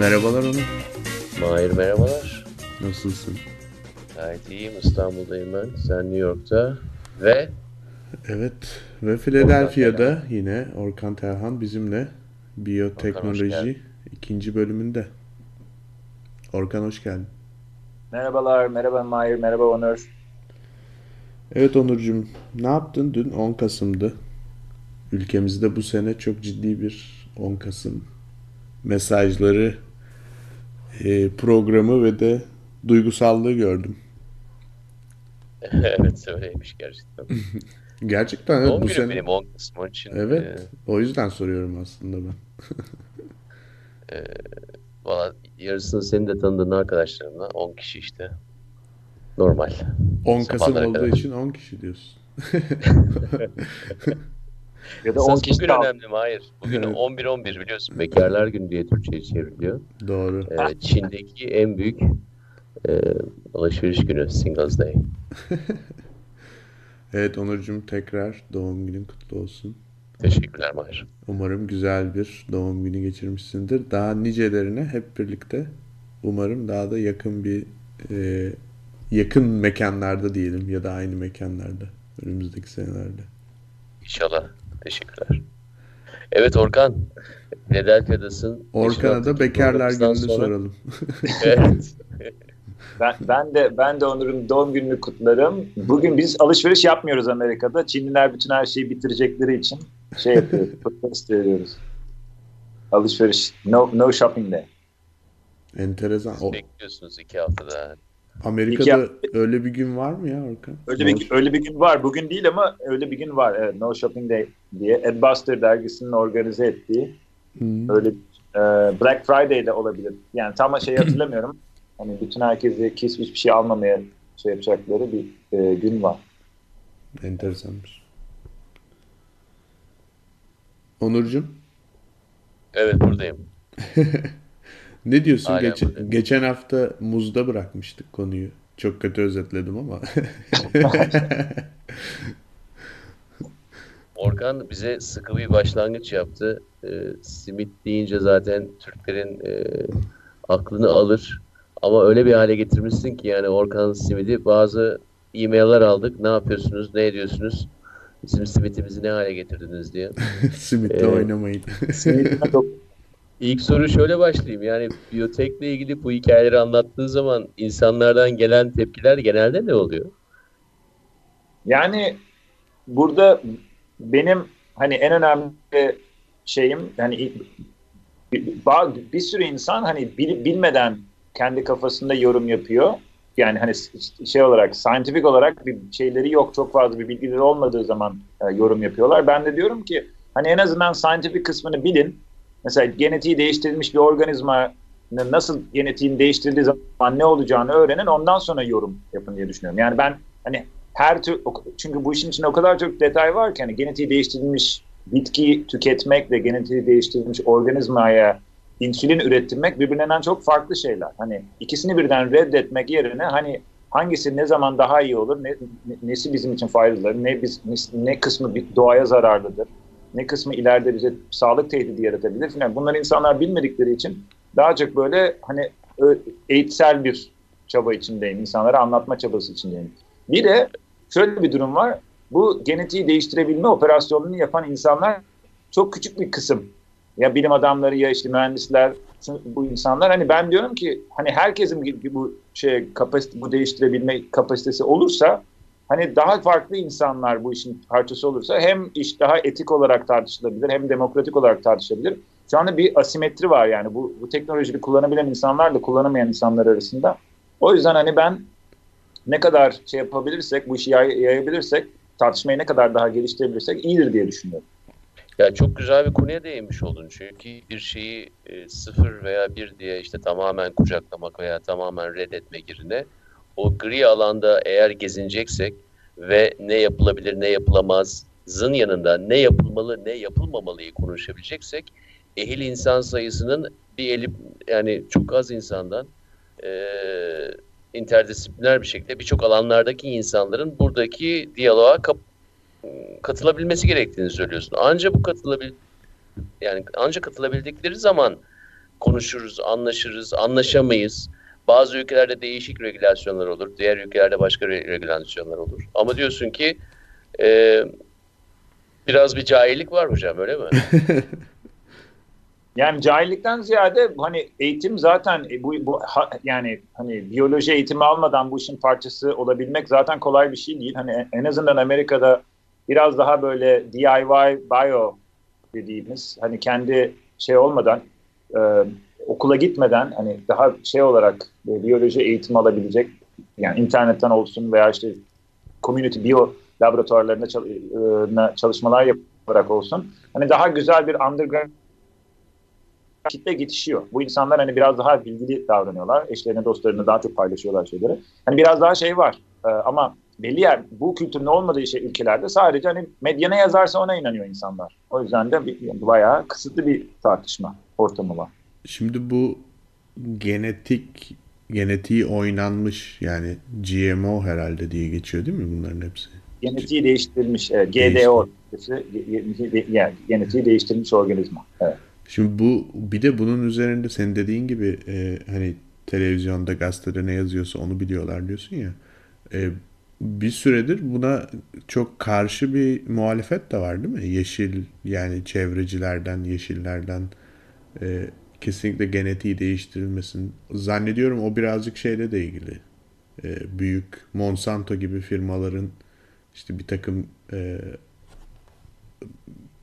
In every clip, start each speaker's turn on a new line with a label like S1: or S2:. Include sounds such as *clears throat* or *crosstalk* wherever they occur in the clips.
S1: Merhabalar Onur.
S2: Mahir merhabalar.
S1: Nasılsın?
S2: Gayet iyiyim. İstanbul'dayım ben. Sen New York'ta. Ve
S1: Evet ve Philadelphia'da yine Orkan Terhan bizimle biyoteknoloji ikinci bölümünde. Orkan hoş geldin.
S3: Merhabalar, merhaba Mahir, merhaba Onur.
S1: Evet Onurcuğum ne yaptın? Dün 10 Kasım'dı. Ülkemizde bu sene çok ciddi bir 10 Kasım mesajları e, programı ve de duygusallığı gördüm. *laughs*
S2: evet öyleymiş gerçekten. *laughs*
S1: Gerçekten evet bu sene.
S2: benim 10 Kasım onun için.
S1: Evet. O yüzden soruyorum aslında ben. *laughs*
S2: E, valla yarısını senin de tanıdığın arkadaşlarımla 10 kişi işte. Normal.
S1: 10 Kasım
S2: Sabahlara
S1: olduğu
S2: kadar.
S1: için 10 kişi diyorsun.
S3: Ya da 10
S2: Esas
S3: kişi
S2: bugün önemli mi? Hayır. Bugün
S1: Evet.
S2: 11-11 biliyorsun. Bekarlar Günü diye Türkçe'ye çevriliyor.
S1: Doğru.
S2: E, Çin'deki en büyük e, alışveriş günü Singles Day. *laughs*
S1: Evet Onurcuğum tekrar doğum günün kutlu olsun.
S2: Teşekkürler Mahir.
S1: Umarım güzel bir doğum günü geçirmişsindir. Daha nicelerine hep birlikte umarım daha da yakın bir e, yakın mekanlarda diyelim ya da aynı mekanlarda önümüzdeki senelerde.
S2: İnşallah. Teşekkürler. Evet Orkan. Philadelphia'dasın. Geçen
S1: Orkan'a da bekarlar gününü
S2: sonra-
S1: soralım. *laughs*
S2: Evet.
S3: Ben, ben de ben de Onur'un doğum gününü kutlarım. Bugün biz alışveriş yapmıyoruz Amerika'da. Çinliler bütün her şeyi bitirecekleri için şey yapıyoruz, *laughs* protest ediyoruz. Alışveriş, no, no shopping day.
S1: Enteresan.
S2: Siz bekliyorsunuz iki haftada.
S1: Amerika'da öyle bir gün var mı ya Orkan?
S3: Öyle bir öyle bir gün var. Bugün değil ama öyle bir gün var. Evet, no shopping day diye. Adbuster dergisinin organize ettiği
S1: Hmm.
S3: öyle e, Black Friday de olabilir. Yani tam şey *clears throat* hatırlamıyorum. Hani bütün herkesi kes hiçbir şey almamaya şey yapacakları bir e, gün var.
S1: Enteresanmış. Onurcuğum
S2: Evet buradayım. *laughs*
S1: ne diyorsun?
S2: Aynen
S1: Geçen,
S2: buradayım.
S1: geçen hafta muzda bırakmıştık konuyu. Çok kötü özetledim ama. *laughs*
S2: Orkan bize sıkı bir başlangıç yaptı. Ee, simit deyince zaten Türklerin e, aklını alır. Ama öyle bir hale getirmişsin ki yani Orkan'ın simidi bazı e-mailler aldık. Ne yapıyorsunuz, ne ediyorsunuz? Bizim simitimizi ne hale getirdiniz diye. *laughs*
S1: Simitle
S2: Ee,
S1: oynamayın.
S3: Simitine dok- *laughs*
S2: İlk soru şöyle başlayayım. Yani biyotekle ilgili bu hikayeleri anlattığın zaman insanlardan gelen tepkiler genelde ne oluyor?
S3: Yani burada benim hani en önemli şeyim hani bir, sürü insan hani bil- bilmeden kendi kafasında yorum yapıyor. Yani hani şey olarak scientific olarak bir şeyleri yok çok fazla bir bilgileri olmadığı zaman e, yorum yapıyorlar. Ben de diyorum ki hani en azından scientific kısmını bilin. Mesela genetiği değiştirilmiş bir organizmanın nasıl genetiğin değiştirildiği zaman ne olacağını öğrenin ondan sonra yorum yapın diye düşünüyorum. Yani ben hani her tür çünkü bu işin içinde o kadar çok detay var ki hani genetiği değiştirilmiş bitki tüketmekle genetiği değiştirilmiş organizmaya insülin ürettirmek birbirinden çok farklı şeyler. Hani ikisini birden reddetmek yerine hani hangisi ne zaman daha iyi olur, ne, ne- nesi bizim için faydalıdır, ne biz ne, ne kısmı doğaya zararlıdır, ne kısmı ileride bize sağlık tehdidi yaratabilir filan. Bunları insanlar bilmedikleri için daha çok böyle hani eğitsel bir çaba içindeyim. İnsanlara anlatma çabası içindeyim. Bir de şöyle bir durum var. Bu genetiği değiştirebilme operasyonunu yapan insanlar çok küçük bir kısım. Ya bilim adamları ya işte mühendisler bu insanlar hani ben diyorum ki hani herkesin bu şey kapasite bu değiştirebilme kapasitesi olursa hani daha farklı insanlar bu işin parçası olursa hem iş daha etik olarak tartışılabilir hem demokratik olarak tartışılabilir. Şu anda bir asimetri var yani bu, bu teknolojiyi kullanabilen insanlarla kullanamayan insanlar arasında. O yüzden hani ben ne kadar şey yapabilirsek, bu işi yay- yayabilirsek, tartışmayı ne kadar daha geliştirebilirsek iyidir diye düşünüyorum.
S2: Ya çok güzel bir konuya değinmiş oldun çünkü bir şeyi e, sıfır veya bir diye işte tamamen kucaklamak veya tamamen reddetmek yerine o gri alanda eğer gezineceksek ve ne yapılabilir ne yapılamazın yanında ne yapılmalı ne yapılmamalıyı konuşabileceksek ehil insan sayısının bir eli yani çok az insandan e, interdisipliner bir şekilde birçok alanlardaki insanların buradaki diyaloğa kap- katılabilmesi gerektiğini söylüyorsun. Ancak bu katılabil yani ancak katılabildikleri zaman konuşuruz, anlaşırız, anlaşamayız. Bazı ülkelerde değişik regülasyonlar olur. Diğer ülkelerde başka regülasyonlar olur. Ama diyorsun ki e, biraz bir cahillik var hocam öyle mi? *laughs*
S3: Yani cahillikten ziyade hani eğitim zaten e, bu, bu ha, yani hani biyoloji eğitimi almadan bu işin parçası olabilmek zaten kolay bir şey değil. Hani en azından Amerika'da biraz daha böyle DIY bio dediğimiz hani kendi şey olmadan e, okula gitmeden hani daha şey olarak e, biyoloji eğitimi alabilecek yani internetten olsun veya işte community bio laboratuvarlarında e, çalışmalar yaparak olsun. Hani daha güzel bir underground kitle yetişiyor. Bu insanlar hani biraz daha bilgili davranıyorlar. Eşlerine, dostlarına daha çok paylaşıyorlar şeyleri. Hani biraz daha şey var. Ee, ama belli yer bu kültürün olmadığı şey ülkelerde sadece hani medya ne yazarsa ona inanıyor insanlar. O yüzden de bir, bayağı kısıtlı bir tartışma ortamı var.
S1: Şimdi bu genetik genetiği oynanmış yani GMO herhalde diye geçiyor değil mi bunların hepsi?
S3: Genetiği değiştirilmiş, evet, GDO, yani genetiği değiştirilmiş organizma. Evet.
S1: Şimdi bu bir de bunun üzerinde senin dediğin gibi e, hani televizyonda gazetede ne yazıyorsa onu biliyorlar diyorsun ya. E, bir süredir buna çok karşı bir muhalefet de var değil mi? Yeşil yani çevrecilerden, yeşillerden e, kesinlikle genetiği değiştirilmesin. Zannediyorum o birazcık şeyle de ilgili. E, büyük Monsanto gibi firmaların işte bir takım e,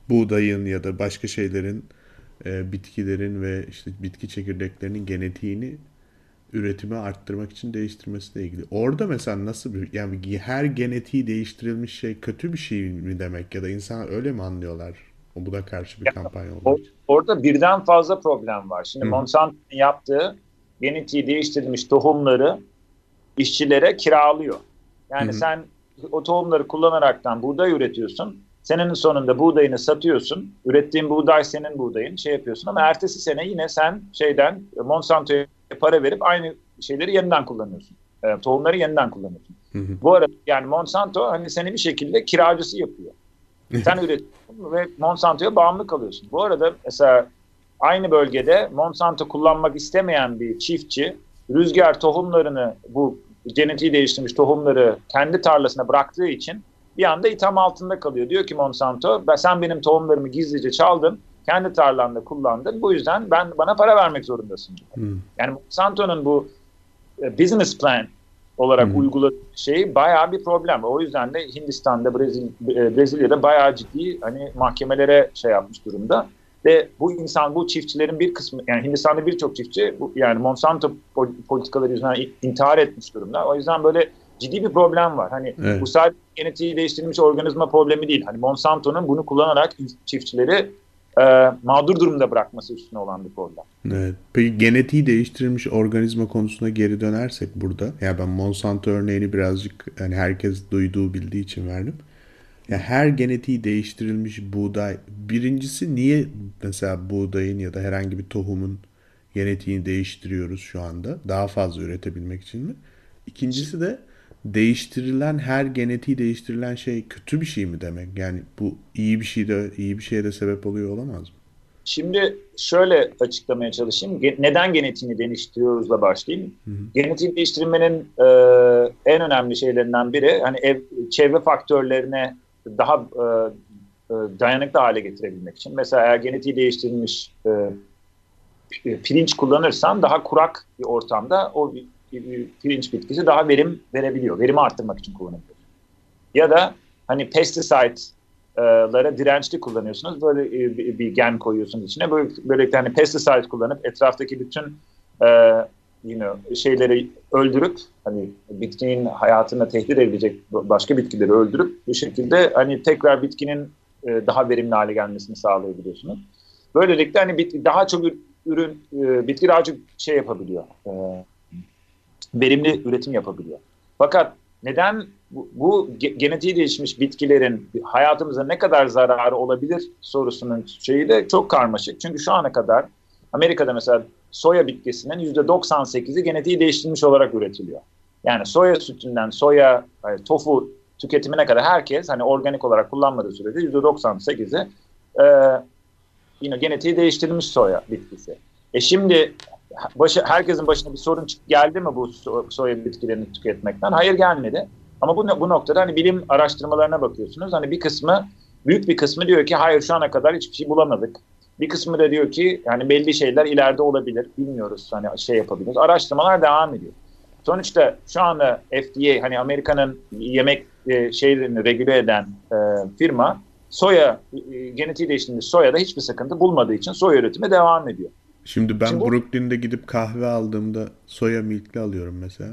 S1: buğdayın ya da başka şeylerin e, bitkilerin ve işte bitki çekirdeklerinin genetiğini üretimi arttırmak için değiştirmesiyle ilgili. Orada mesela nasıl bir yani her genetiği değiştirilmiş şey kötü bir şey mi demek ya da insan öyle mi anlıyorlar? O buna karşı bir ya, kampanya olduğu için.
S3: Orada birden fazla problem var. Şimdi. Monsanto'nun yaptığı genetiği değiştirilmiş tohumları işçilere kiralıyor. Yani Hı-hı. sen o tohumları kullanaraktan buğday üretiyorsun. Senenin sonunda buğdayını satıyorsun. Ürettiğin buğday senin buğdayın. Şey yapıyorsun ama ertesi sene yine sen şeyden Monsanto'ya para verip aynı şeyleri yeniden kullanıyorsun. E, tohumları yeniden kullanıyorsun. Hı hı. Bu arada yani Monsanto hani seni bir şekilde kiracısı yapıyor. Sen üretiyorsun ve Monsanto'ya bağımlı kalıyorsun. Bu arada mesela aynı bölgede Monsanto kullanmak istemeyen bir çiftçi rüzgar tohumlarını bu genetiği değiştirmiş tohumları kendi tarlasına bıraktığı için bir anda itham altında kalıyor. Diyor ki Monsanto sen benim tohumlarımı gizlice çaldın. Kendi tarlanda kullandın. Bu yüzden ben bana para vermek zorundasın. Hmm. Yani Monsanto'nun bu e, business plan olarak hmm. uyguladığı şey bayağı bir problem. O yüzden de Hindistan'da, Brezilya, e, Brezilya'da bayağı ciddi hani mahkemelere şey yapmış durumda. Ve bu insan, bu çiftçilerin bir kısmı, yani Hindistan'da birçok çiftçi bu, yani Monsanto politikaları yüzünden intihar etmiş durumda. O yüzden böyle ciddi bir problem var. Hani evet. bu sadece genetiği değiştirilmiş organizma problemi değil. Hani Monsanto'nun bunu kullanarak çiftçileri e, mağdur durumda bırakması üstüne olan bir problem.
S1: Evet. Peki genetiği değiştirilmiş organizma konusuna geri dönersek burada. Ya yani ben Monsanto örneğini birazcık hani herkes duyduğu bildiği için verdim. Ya yani her genetiği değiştirilmiş buğday birincisi niye mesela buğdayın ya da herhangi bir tohumun genetiğini değiştiriyoruz şu anda? Daha fazla üretebilmek için mi? İkincisi de değiştirilen her genetiği değiştirilen şey kötü bir şey mi demek? Yani bu iyi bir şey de iyi bir şeye de sebep oluyor olamaz mı?
S3: Şimdi şöyle açıklamaya çalışayım. Neden genetiğini değiştiriyoruzla başlayayım. Hı hı. Genetiği değiştirmenin e, en önemli şeylerinden biri hani ev, çevre faktörlerine daha e, e, dayanıklı hale getirebilmek için. Mesela eğer genetiği değiştirilmiş e, pirinç kullanırsan daha kurak bir ortamda o pirinç bitkisi daha verim verebiliyor. Verimi arttırmak için kullanabiliyor. Ya da hani pesticide'lara dirençli kullanıyorsunuz. Böyle e, bir gen koyuyorsunuz içine. Böyle, böyle hani pesticide kullanıp etraftaki bütün e, you know, şeyleri öldürüp hani bitkinin hayatına tehdit edebilecek başka bitkileri öldürüp bu şekilde hani tekrar bitkinin e, daha verimli hale gelmesini sağlayabiliyorsunuz. Böylelikle hani bitki daha çok ürün e, bitki daha çok şey yapabiliyor. Verimli üretim yapabiliyor. Fakat neden bu, bu genetiği değişmiş bitkilerin hayatımıza ne kadar zararı olabilir sorusunun şeyi de çok karmaşık. Çünkü şu ana kadar Amerika'da mesela soya bitkisinin %98'i genetiği değiştirilmiş olarak üretiliyor. Yani soya sütünden soya, yani tofu tüketimine kadar herkes hani organik olarak kullanmadığı sürece %98'i e, yine genetiği değiştirilmiş soya bitkisi. E şimdi başı, herkesin başına bir sorun geldi mi bu so- soya bitkilerini tüketmekten? Hayır gelmedi. Ama bu, bu noktada hani bilim araştırmalarına bakıyorsunuz. Hani bir kısmı, büyük bir kısmı diyor ki hayır şu ana kadar hiçbir şey bulamadık. Bir kısmı da diyor ki yani belli şeyler ileride olabilir. Bilmiyoruz hani şey yapabiliriz. Araştırmalar devam ediyor. Sonuçta şu anda FDA hani Amerika'nın yemek e, şeylerini regüle eden e, firma soya e, genetiği değiştirilmiş soyada hiçbir sıkıntı bulmadığı için soya üretimi devam ediyor.
S1: Şimdi ben Şimdi bu... Brooklyn'de gidip kahve aldığımda soya milkli alıyorum mesela.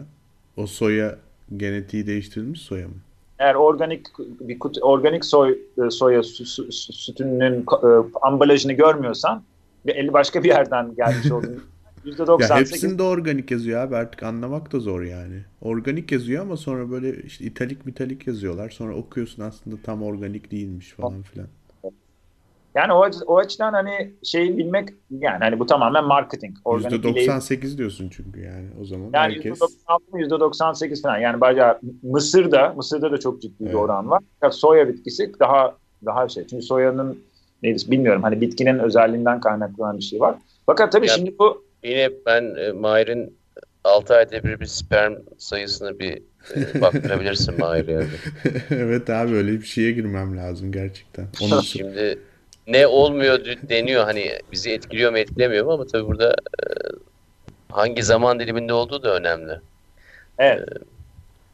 S1: O soya genetiği değiştirilmiş soya mı?
S3: Eğer organik bir kutu, organik soy e, soya sütünün e, ambalajını görmüyorsan ve eli başka bir yerden gelmiş olduğunu *laughs*
S1: %98. Ya hepsinde organik yazıyor abi artık anlamak da zor yani. Organik yazıyor ama sonra böyle işte italik mitalik yazıyorlar. Sonra okuyorsun aslında tam organik değilmiş falan filan.
S3: Yani o, o açıdan hani şeyi bilmek yani hani bu tamamen marketing.
S1: Organik %98 ile... diyorsun çünkü yani o zaman
S3: yani herkes. %96 %98 falan yani bayağı Mısır'da Mısır'da da çok ciddi evet. bir oran var. Fakat soya bitkisi daha daha şey. Çünkü soyanın neydi bilmiyorum hani bitkinin özelliğinden kaynaklanan bir şey var. Fakat tabii yani, şimdi bu
S2: Yine ben e, Mahir'in 6 ayda bir bir sperm sayısını bir e, baktırabilirsin Mahir yani. *laughs*
S1: evet abi öyle bir şeye girmem lazım gerçekten.
S2: Onu Şimdi ne olmuyor deniyor hani bizi etkiliyor mu etkilemiyor mu ama tabii burada e, hangi zaman diliminde olduğu da önemli.
S3: Evet. Ee,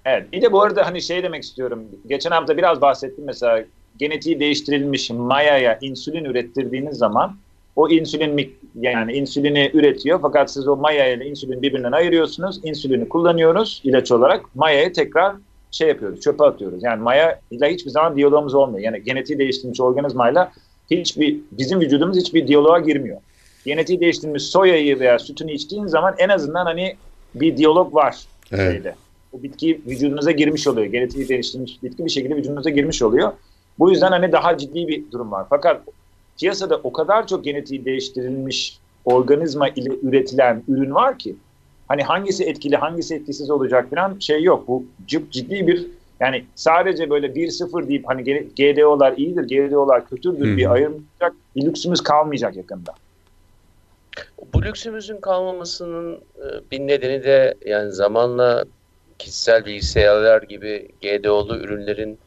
S3: evet. Bir de bu arada hani şey demek istiyorum. Geçen hafta biraz bahsettim mesela genetiği değiştirilmiş mayaya insülin ürettirdiğiniz zaman o insülin yani insülini üretiyor fakat siz o maya ile insülin birbirinden ayırıyorsunuz. İnsülini kullanıyoruz ilaç olarak. Mayaya tekrar şey yapıyoruz, çöpe atıyoruz. Yani maya ile hiçbir zaman diyalogumuz olmuyor. Yani genetiği değiştirilmiş organizmayla hiçbir bizim vücudumuz hiçbir diyaloğa girmiyor. Genetiği değiştirilmiş soyayı veya sütünü içtiğin zaman en azından hani bir diyalog var evet. şeyde. O bitki vücudunuza girmiş oluyor. Genetiği değiştirilmiş bitki bir şekilde vücudunuza girmiş oluyor. Bu yüzden hani daha ciddi bir durum var. Fakat piyasada o kadar çok genetiği değiştirilmiş organizma ile üretilen ürün var ki hani hangisi etkili hangisi etkisiz olacak falan şey yok. Bu ciddi bir yani sadece böyle 1-0 deyip hani GDO'lar iyidir, GDO'lar kötüdür hmm. bir ayırmayacak bir lüksümüz kalmayacak yakında.
S2: Bu lüksümüzün kalmamasının e, bir nedeni de yani zamanla kişisel bilgisayarlar gibi GDO'lu ürünlerin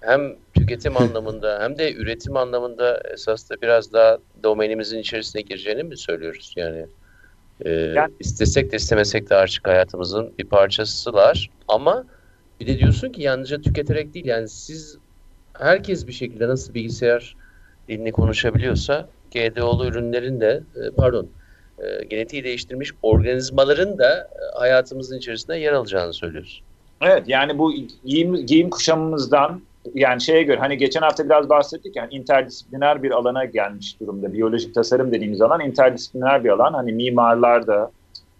S2: hem tüketim anlamında *laughs* hem de üretim anlamında esas da biraz daha domenimizin içerisine gireceğini mi söylüyoruz? Yani, e, yani istesek de istemesek de artık hayatımızın bir parçasılar ama bir de diyorsun ki yalnızca tüketerek değil yani siz herkes bir şekilde nasıl bilgisayar dilini konuşabiliyorsa GDO'lu ürünlerin de e, pardon e, genetiği değiştirmiş organizmaların da e, hayatımızın içerisinde yer alacağını söylüyorsun.
S3: Evet yani bu giyim, giyim kuşamımızdan yani şeye göre hani geçen hafta biraz bahsettik yani interdisipliner bir alana gelmiş durumda. Biyolojik tasarım dediğimiz alan interdisipliner bir alan. Hani mimarlar da,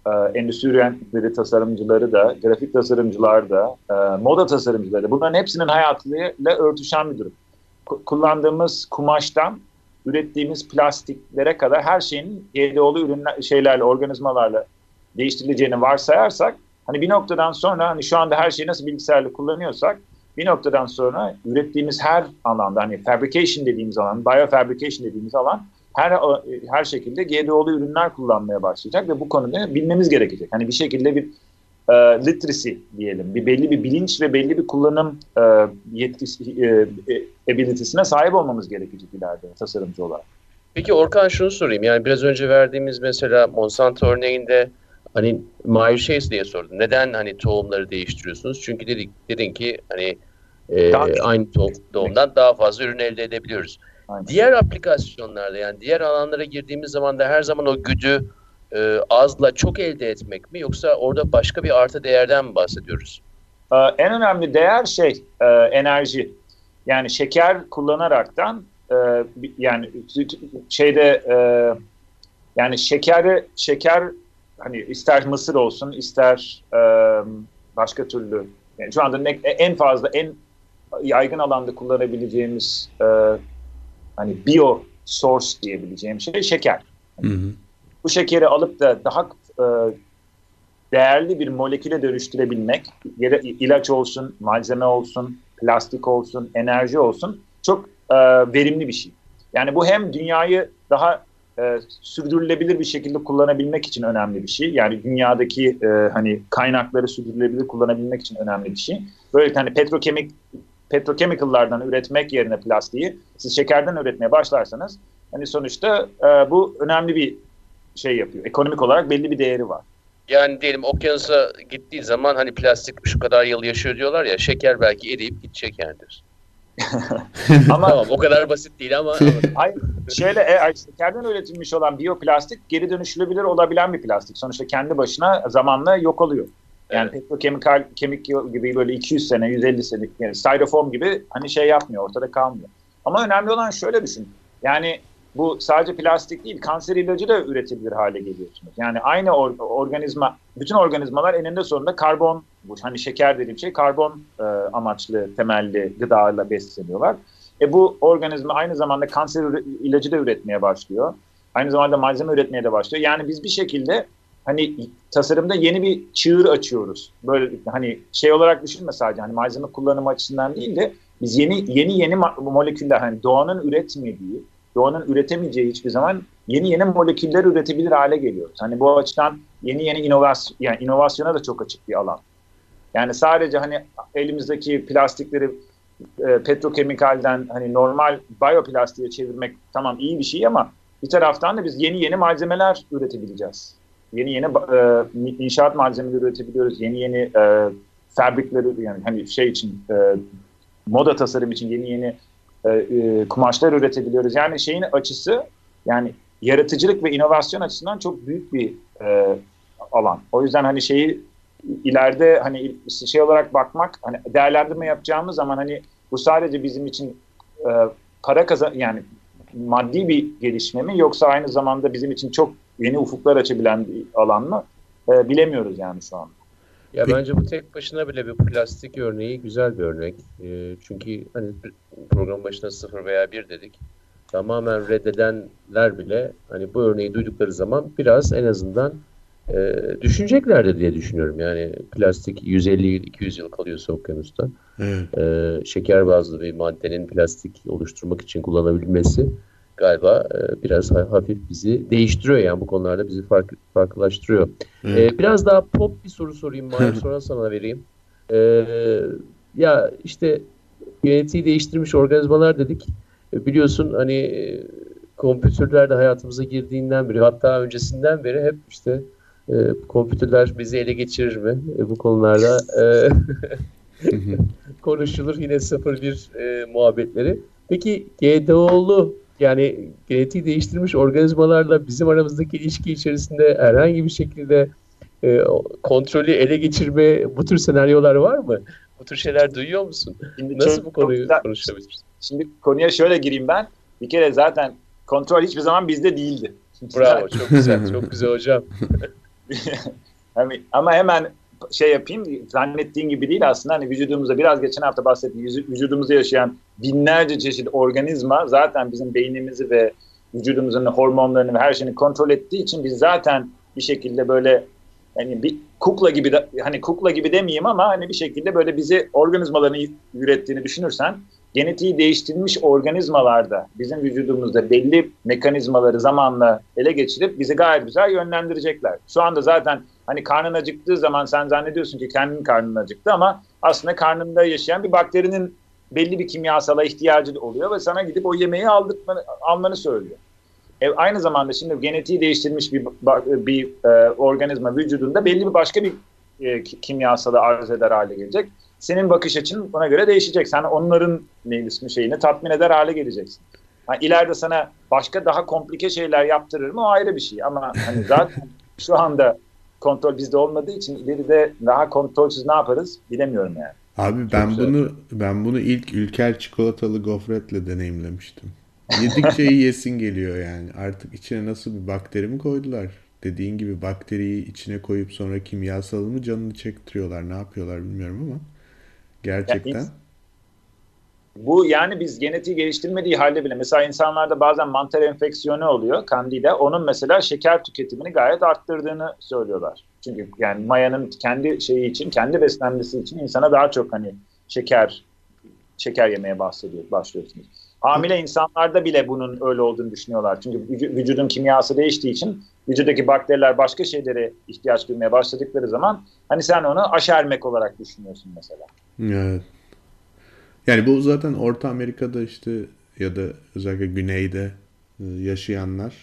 S3: e, endüstri üreticileri tasarımcıları da, grafik tasarımcılar da, e, moda tasarımcıları da bunların hepsinin hayatıyla örtüşen bir durum. Kullandığımız kumaştan ürettiğimiz plastiklere kadar her şeyin GDO'lu ürünler, şeylerle, organizmalarla değiştirileceğini varsayarsak hani bir noktadan sonra hani şu anda her şeyi nasıl bilgisayarla kullanıyorsak bir noktadan sonra ürettiğimiz her alanda hani fabrication dediğimiz alan, biofabrication dediğimiz alan her her şekilde GDO'lu ürünler kullanmaya başlayacak ve bu konuda bilmemiz gerekecek. Hani bir şekilde bir e, literacy diyelim, bir belli bir bilinç ve belli bir kullanım e, yetkisi, e, e, ability'sine sahip olmamız gerekecek ileride tasarımcı olarak.
S2: Peki Orkan şunu sorayım. Yani biraz önce verdiğimiz mesela Monsanto örneğinde hani Mahir şey diye sordum. Neden hani tohumları değiştiriyorsunuz? Çünkü dedik dedin ki hani e, aynı tohumdan daha fazla ürün elde edebiliyoruz. Aynen. Diğer aplikasyonlarda yani diğer alanlara girdiğimiz zaman da her zaman o güdü e, azla çok elde etmek mi yoksa orada başka bir artı değerden mi bahsediyoruz?
S3: Ee, en önemli değer şey e, enerji. Yani şeker kullanaraktan e, yani şeyde e, yani şekeri şeker hani ister mısır olsun ister e, başka türlü yani şu anda ne, en fazla en yaygın alanda kullanabileceğimiz e, hani bio source diyebileceğim şey şeker. Hı hı. Bu şekeri alıp da daha e, değerli bir moleküle dönüştürebilmek, ilaç olsun, malzeme olsun, plastik olsun, enerji olsun çok e, verimli bir şey. Yani bu hem dünyayı daha e, sürdürülebilir bir şekilde kullanabilmek için önemli bir şey. Yani dünyadaki e, hani kaynakları sürdürülebilir kullanabilmek için önemli bir şey. Böyle hani petrokemik petrokemikallardan üretmek yerine plastiği siz şekerden üretmeye başlarsanız hani sonuçta e, bu önemli bir şey yapıyor. Ekonomik olarak belli bir değeri var.
S2: Yani diyelim okyanusa gittiği zaman hani plastik şu kadar yıl yaşıyor diyorlar ya şeker belki eriyip gidecek yerdir. *laughs* ama tamam, o kadar basit değil ama. *laughs*
S3: Hayır, şöyle e, şekerden üretilmiş olan biyoplastik geri dönüşülebilir olabilen bir plastik. Sonuçta kendi başına zamanla yok oluyor. Yani evet. petrokemikal kemik gibi böyle 200 sene, 150 sene yani styrofoam gibi hani şey yapmıyor, ortada kalmıyor. Ama önemli olan şöyle düşün. Yani bu sadece plastik değil, kanser ilacı da üretebilir hale geliyorsunuz. Yani aynı or, organizma, bütün organizmalar eninde sonunda karbon, hani şeker dediğim şey karbon e, amaçlı, temelli gıdalarla besleniyorlar. E bu organizma aynı zamanda kanser ilacı da üretmeye başlıyor. Aynı zamanda malzeme üretmeye de başlıyor. Yani biz bir şekilde hani tasarımda yeni bir çığır açıyoruz. Böyle hani şey olarak düşünme sadece hani malzeme kullanımı açısından değil de biz yeni yeni yeni moleküller hani doğanın üretmediği doğanın üretemeyeceği hiçbir zaman yeni yeni moleküller üretebilir hale geliyoruz. Hani bu açıdan yeni yeni inovasyon, yani inovasyona da çok açık bir alan. Yani sadece hani elimizdeki plastikleri e, petrokemikalden hani normal biyoplastiğe çevirmek tamam iyi bir şey ama bir taraftan da biz yeni yeni malzemeler üretebileceğiz. Yeni yeni e, inşaat malzemeleri üretebiliyoruz. Yeni yeni e, fabrikleri yani hani şey için e, moda tasarım için yeni yeni e, e, kumaşlar üretebiliyoruz. Yani şeyin açısı yani yaratıcılık ve inovasyon açısından çok büyük bir e, alan. O yüzden hani şeyi ileride hani şey olarak bakmak hani değerlendirme yapacağımız zaman hani bu sadece bizim için e, para kazan yani maddi bir gelişme mi yoksa aynı zamanda bizim için çok yeni ufuklar açabilen bir alan mı e, bilemiyoruz yani şu anda.
S2: Ya Peki. bence bu tek başına bile bir plastik örneği güzel bir örnek. E, çünkü hani program başına sıfır veya bir dedik. Tamamen reddedenler bile hani bu örneği duydukları zaman biraz en azından e, düşüneceklerdir diye düşünüyorum. Yani plastik 150 yıl, 200 yıl kalıyorsa okyanusta. Evet. E, şeker bazlı bir maddenin plastik oluşturmak için kullanabilmesi galiba e, biraz hafif bizi değiştiriyor yani bu konularda bizi fark, farklılaştırıyor. Hmm. E, biraz daha pop bir soru sorayım Mahir *laughs* sonra sana vereyim. E, ya işte genetiği değiştirmiş organizmalar dedik. E, biliyorsun hani e, kompütürler de hayatımıza girdiğinden beri hatta öncesinden beri hep işte e, kompütürler bizi ele geçirir mi e, bu konularda e, *laughs* konuşulur yine 01 e, muhabbetleri. Peki GDO'lu yani genetiği değiştirmiş organizmalarla bizim aramızdaki ilişki içerisinde herhangi bir şekilde e, kontrolü ele geçirme bu tür senaryolar var mı? Bu tür şeyler duyuyor musun? Şimdi Nasıl çok, bu konuyu güzel. konuşabiliriz?
S3: Şimdi konuya şöyle gireyim ben. Bir kere zaten kontrol hiçbir zaman bizde değildi.
S2: Bravo çok güzel çok *laughs* güzel hocam.
S3: ama hemen şey yapayım zannettiğin gibi değil aslında. Hani vücudumuzda biraz geçen hafta bahsettiğim vücudumuzda yaşayan binlerce çeşit organizma zaten bizim beynimizi ve vücudumuzun hormonlarını ve her şeyini kontrol ettiği için biz zaten bir şekilde böyle yani bir kukla gibi de, hani kukla gibi demeyeyim ama hani bir şekilde böyle bizi organizmalarını ürettiğini düşünürsen genetiği değiştirilmiş organizmalarda bizim vücudumuzda belli mekanizmaları zamanla ele geçirip bizi gayet güzel yönlendirecekler. Şu anda zaten hani karnın acıktığı zaman sen zannediyorsun ki kendin karnın acıktı ama aslında karnında yaşayan bir bakterinin belli bir kimyasala ihtiyacı oluyor ve sana gidip o yemeği aldırtmanı, almanı söylüyor. E, aynı zamanda şimdi genetiği değiştirilmiş bir, bir e, organizma vücudunda belli bir başka bir e, kimyasalı arz eder hale gelecek. Senin bakış açın buna göre değişecek. Sen onların ne ismi şeyini tatmin eder hale geleceksin. Ha, ileride sana başka daha komplike şeyler yaptırır mı o ayrı bir şey. Ama hani *laughs* zaten şu anda kontrol bizde olmadığı için ileride daha kontrolsüz ne yaparız bilemiyorum yani.
S1: Abi ben bunu ben bunu ilk ülker çikolatalı gofretle deneyimlemiştim. Yedikçe yesin geliyor yani. Artık içine nasıl bir bakteri mi koydular? Dediğin gibi bakteriyi içine koyup sonra kimyasalı mı canını çektiriyorlar. Ne yapıyorlar bilmiyorum ama gerçekten.
S3: Bu yani biz genetiği geliştirmediği halde bile mesela insanlarda bazen mantar enfeksiyonu oluyor kandida. Onun mesela şeker tüketimini gayet arttırdığını söylüyorlar. Çünkü yani mayanın kendi şeyi için, kendi beslenmesi için insana daha çok hani şeker şeker yemeye başlıyor, başlıyorsunuz. Hamile insanlarda bile bunun öyle olduğunu düşünüyorlar. Çünkü vücudun kimyası değiştiği için vücuttaki bakteriler başka şeylere ihtiyaç duymaya başladıkları zaman hani sen onu aşermek olarak düşünüyorsun mesela.
S1: Evet. Yani bu zaten Orta Amerika'da işte ya da özellikle güneyde e, yaşayanlar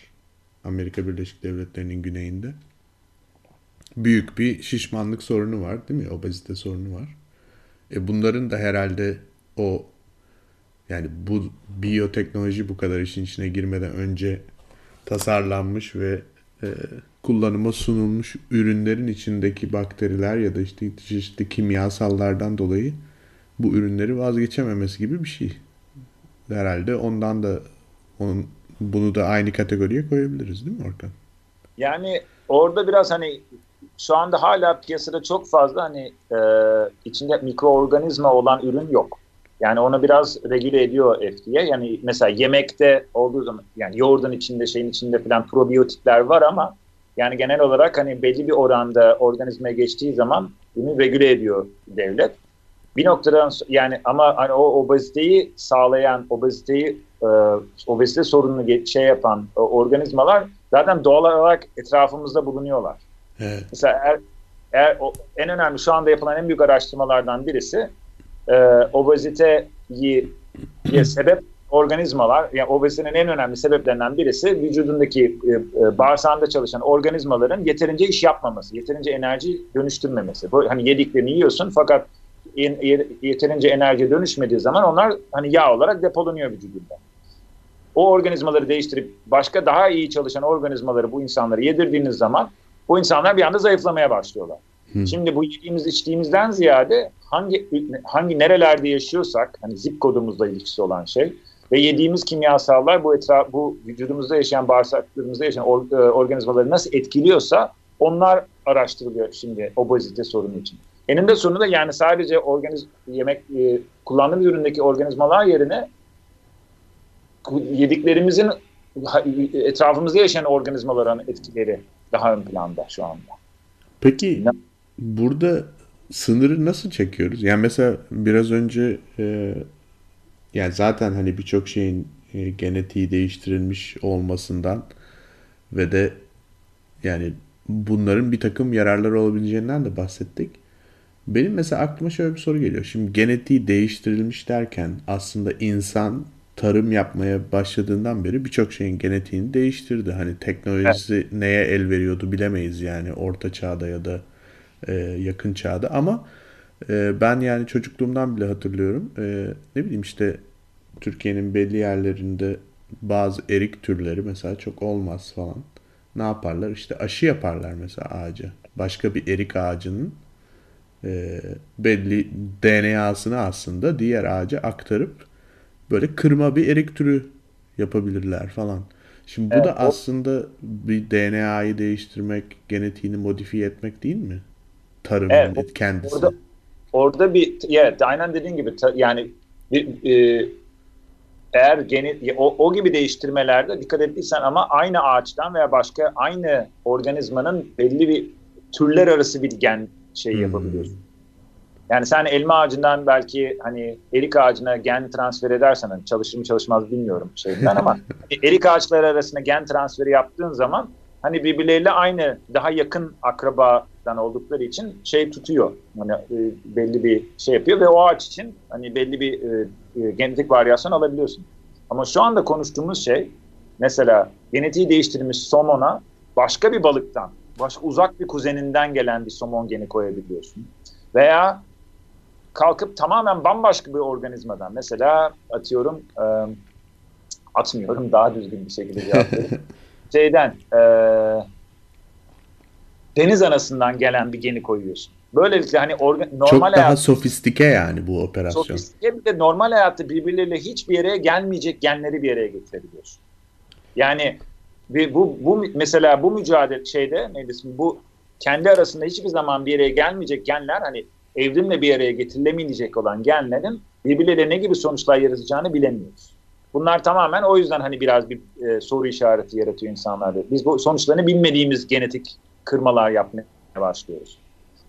S1: Amerika Birleşik Devletleri'nin güneyinde büyük bir şişmanlık sorunu var değil mi? Obezite sorunu var. E bunların da herhalde o yani bu biyoteknoloji bu kadar işin içine girmeden önce tasarlanmış ve e, kullanıma sunulmuş ürünlerin içindeki bakteriler ya da işte çeşitli kimyasallardan dolayı bu ürünleri vazgeçememesi gibi bir şey. Herhalde ondan da onun, bunu da aynı kategoriye koyabiliriz değil mi Orkan?
S3: Yani orada biraz hani şu anda hala piyasada çok fazla hani e, içinde mikroorganizma olan ürün yok. Yani onu biraz regüle ediyor FDA. Yani mesela yemekte olduğu zaman yani yoğurdun içinde şeyin içinde falan probiyotikler var ama yani genel olarak hani belli bir oranda organizmaya geçtiği zaman bunu regüle ediyor devlet. Bir noktadan yani ama hani o obeziteyi sağlayan, obeziteyi e, obezite sorununu şey yapan e, organizmalar zaten doğal olarak etrafımızda bulunuyorlar. Evet. Mesela eğer, eğer o, en önemli şu anda yapılan en büyük araştırmalardan birisi e, obeziteyi sebep organizmalar, yani obezitenin en önemli sebeplerinden birisi vücudundaki e, e, bağırsağında çalışan organizmaların yeterince iş yapmaması, yeterince enerji dönüştürmemesi. Bu, hani yediklerini yiyorsun fakat yeterince enerji dönüşmediği zaman onlar hani yağ olarak depolanıyor vücudunda. O organizmaları değiştirip başka daha iyi çalışan organizmaları bu insanlara yedirdiğiniz zaman bu insanlar bir anda zayıflamaya başlıyorlar. Hı. Şimdi bu yediğimiz içtiğimizden ziyade hangi hangi nerelerde yaşıyorsak hani zip kodumuzla ilişkisi olan şey ve yediğimiz kimyasallar bu etraf bu vücudumuzda yaşayan bağırsaklarımızda yaşayan or, e, organizmaları nasıl etkiliyorsa onlar araştırılıyor şimdi obezite sorunu için. Eninde sonunda yani sadece organiz yemek e, kullandığımız üründeki organizmalar yerine yediklerimizin etrafımızda yaşayan organizmaların etkileri daha ön planda şu anda.
S1: Peki? Burada sınırı nasıl çekiyoruz? Yani mesela biraz önce e, yani zaten hani birçok şeyin e, genetiği değiştirilmiş olmasından ve de yani bunların bir takım yararları olabileceğinden de bahsettik. Benim mesela aklıma şöyle bir soru geliyor. Şimdi genetiği değiştirilmiş derken aslında insan tarım yapmaya başladığından beri birçok şeyin genetiğini değiştirdi. Hani teknolojisi evet. neye el veriyordu bilemeyiz yani orta çağda ya da e, yakın çağda ama e, ben yani çocukluğumdan bile hatırlıyorum. E, ne bileyim işte Türkiye'nin belli yerlerinde bazı erik türleri mesela çok olmaz falan. Ne yaparlar? İşte aşı yaparlar mesela ağaca. Başka bir erik ağacının e, belli DNA'sını aslında diğer ağaca aktarıp böyle kırma bir erik türü yapabilirler falan. Şimdi bu evet, da aslında bir DNA'yı değiştirmek, genetiğini modifiye etmek değil mi? Tarımın evet, kendisi.
S3: Orada, orada bir, evet aynen dediğin gibi yani bir, e, eğer geni, o, o gibi değiştirmelerde dikkat ettiysen ama aynı ağaçtan veya başka aynı organizmanın belli bir türler arası bir gen şey hmm. yapabiliyorsun. Yani sen elma ağacından belki hani erik ağacına gen transfer edersen hani çalışır mı çalışmaz bilmiyorum şeyden ama *laughs* erik ağaçları arasında gen transferi yaptığın zaman hani birbirleriyle aynı daha yakın akrabadan oldukları için şey tutuyor. Hani e, belli bir şey yapıyor ve o ağaç için hani belli bir e, e, genetik varyasyon alabiliyorsun. Ama şu anda konuştuğumuz şey mesela genetiği değiştirilmiş somona başka bir balıktan, başka uzak bir kuzeninden gelen bir somon geni koyabiliyorsun. Veya kalkıp tamamen bambaşka bir organizmadan mesela atıyorum atmıyorum daha düzgün bir şekilde cevap *laughs* Şeyden e, deniz anasından gelen bir geni koyuyorsun. Böylelikle hani organ, normal
S1: Çok daha hayat, sofistike yani bu operasyon. Sofistike
S3: bir de normal hayatta birbirleriyle hiçbir yere gelmeyecek genleri bir yere getirebiliyorsun. Yani bu, bu mesela bu mücadele şeyde neydi bu kendi arasında hiçbir zaman bir yere gelmeyecek genler hani evrimle bir araya getirilemeyecek olan genlerin birbirleriyle ne gibi sonuçlar yaratacağını bilemiyoruz. Bunlar tamamen o yüzden hani biraz bir e, soru işareti yaratıyor insanlarda. Biz bu sonuçlarını bilmediğimiz genetik kırmalar yapmaya başlıyoruz.